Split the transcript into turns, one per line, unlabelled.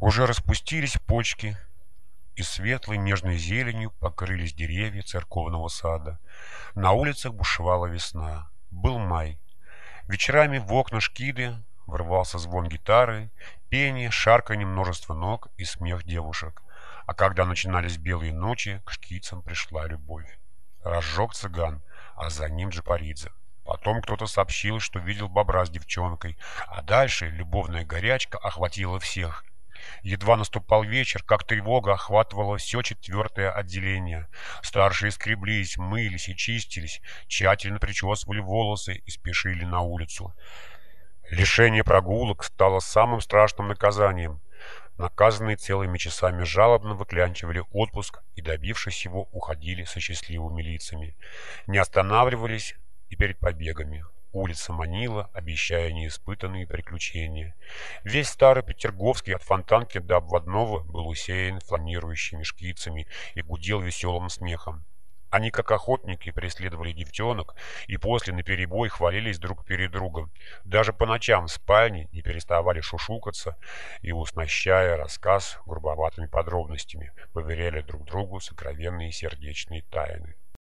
Уже распустились почки, и светлой нежной зеленью покрылись деревья церковного сада. На улицах бушевала весна. Был май. Вечерами в окна шкиды врывался звон гитары, пение, шарканье множества ног и смех девушек. А когда начинались белые ночи, к шкицам пришла любовь. Разжег цыган, а за ним Джапаридзе. Потом кто-то сообщил, что видел бобра с девчонкой, а дальше любовная горячка охватила всех. Едва наступал вечер, как тревога охватывала все четвертое отделение. Старшие скреблись, мылись и чистились, тщательно причесывали волосы и спешили на улицу. Лишение прогулок стало самым страшным наказанием. Наказанные целыми часами жалобно выклянчивали отпуск и, добившись его, уходили со счастливыми лицами. Не останавливались и перед побегами. Улица манила, обещая неиспытанные приключения. Весь старый Петерговский от Фонтанки до Обводного был усеян фланирующими шкицами и гудел веселым смехом. Они, как охотники, преследовали девчонок и после наперебой хвалились друг перед другом. Даже по ночам в спальне не переставали шушукаться и, уснащая рассказ грубоватыми подробностями, поверяли друг другу сокровенные сердечные тайны.